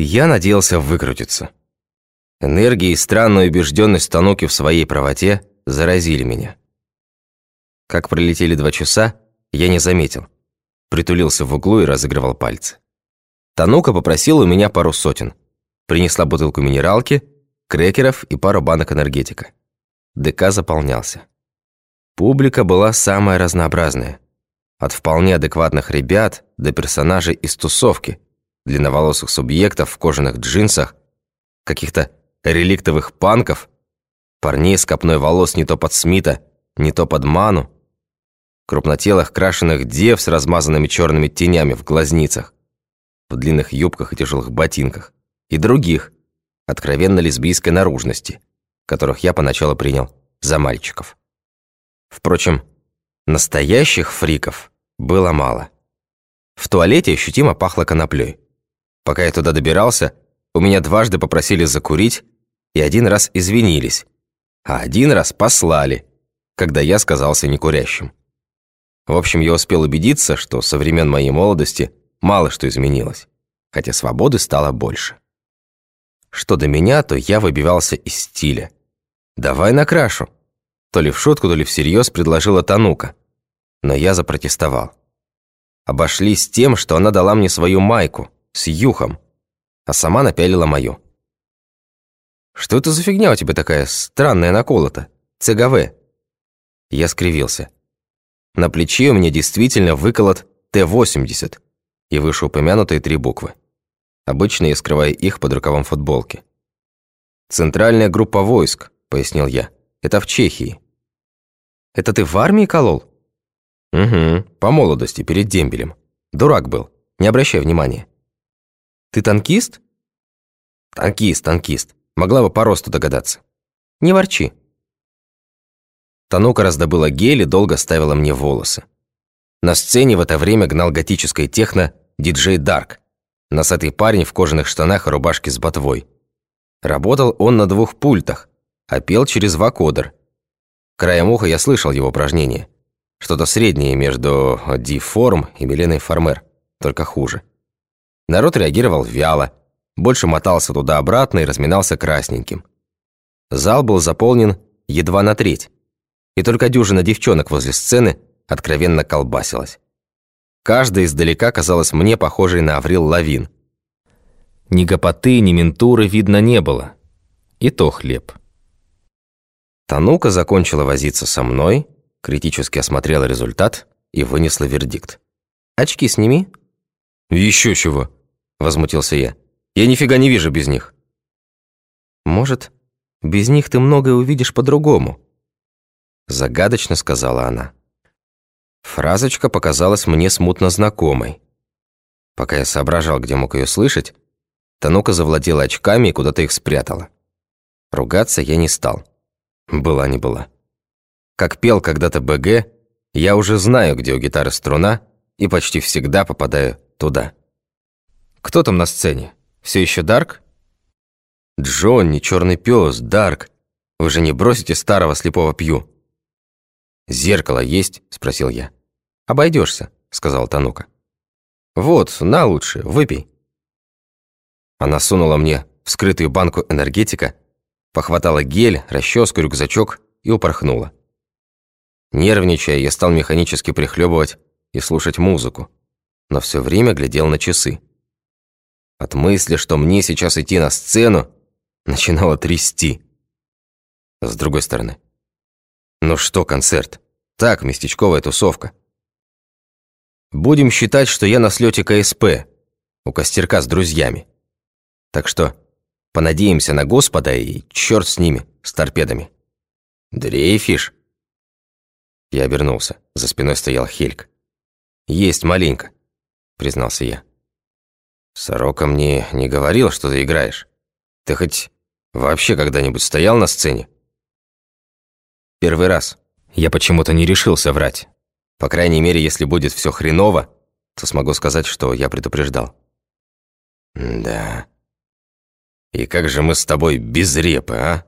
Я надеялся выкрутиться. Энергия и странная убежденность Тануки в своей правоте заразили меня. Как пролетели два часа, я не заметил. Притулился в углу и разыгрывал пальцы. Танука попросила у меня пару сотен. Принесла бутылку минералки, крекеров и пару банок энергетика. ДК заполнялся. Публика была самая разнообразная. От вполне адекватных ребят до персонажей из тусовки, длинноволосых субъектов в кожаных джинсах, каких-то реликтовых панков, парней с копной волос не то под Смита, не то под Ману, крупнотелых крашеных дев с размазанными черными тенями в глазницах, в длинных юбках и тяжелых ботинках, и других, откровенно лесбийской наружности, которых я поначалу принял за мальчиков. Впрочем, настоящих фриков было мало. В туалете ощутимо пахло коноплей. Пока я туда добирался, у меня дважды попросили закурить и один раз извинились, а один раз послали, когда я сказался некурящим. В общем, я успел убедиться, что со времен моей молодости мало что изменилось, хотя свободы стало больше. Что до меня, то я выбивался из стиля. «Давай накрашу». То ли в шутку, то ли всерьез предложила Танука. Но я запротестовал. Обошлись тем, что она дала мне свою майку с юхом, а сама напялила мою. «Что это за фигня у тебя такая странная наколота? ЦГВ?» Я скривился. На плече у меня действительно выколот Т-80 и вышеупомянутые три буквы. Обычно я скрываю их под рукавом футболки. «Центральная группа войск», — пояснил я. «Это в Чехии». «Это ты в армии колол?» «Угу, по молодости, перед дембелем. Дурак был, не обращай внимания». «Ты танкист?» «Танкист, танкист. Могла бы по росту догадаться». «Не ворчи». Танука раздобыла гель и долго ставила мне волосы. На сцене в это время гнал готическое техно диджей Дарк, Носатый парень в кожаных штанах и рубашке с ботвой. Работал он на двух пультах, а пел через вакодер. Краем уха я слышал его упражнения. Что-то среднее между Ди-форм и Миленой Фармер, только хуже. Народ реагировал вяло, больше мотался туда-обратно и разминался красненьким. Зал был заполнен едва на треть, и только дюжина девчонок возле сцены откровенно колбасилась. Каждая издалека казалась мне похожей на Аврил Лавин. Ни гопоты, ни ментуры видно не было. И то хлеб. Танука закончила возиться со мной, критически осмотрела результат и вынесла вердикт. «Очки сними». «Еще чего», — возмутился я. «Я нифига не вижу без них». «Может, без них ты многое увидишь по-другому», — загадочно сказала она. Фразочка показалась мне смутно знакомой. Пока я соображал, где мог ее слышать, Танука завладела очками и куда-то их спрятала. Ругаться я не стал. Была не была. Как пел когда-то БГ, я уже знаю, где у гитары струна, и почти всегда попадаю туда. Кто там на сцене? Все еще Дарк? Джонни, черный пес, Дарк. Вы же не бросите старого слепого пью. «Зеркало есть?» – спросил я. Обойдешься, сказал Танука. «Вот, на лучше, выпей». Она сунула мне вскрытую банку энергетика, похватала гель, расческу, рюкзачок и упорхнула. Нервничая, я стал механически прихлебывать и слушать музыку, но все время глядел на часы. От мысли, что мне сейчас идти на сцену, начинало трясти. С другой стороны, ну что концерт? Так, местечковая тусовка. Будем считать, что я на слете КСП, у костерка с друзьями. Так что понадеемся на Господа и черт с ними, с торпедами. Дрейфишь? Я обернулся. За спиной стоял Хельк. «Есть маленько», — признался я. «Сорока мне не говорил, что ты играешь. Ты хоть вообще когда-нибудь стоял на сцене?» Первый раз. Я почему-то не решился врать. По крайней мере, если будет все хреново, то смогу сказать, что я предупреждал. Да. И как же мы с тобой без репы, а?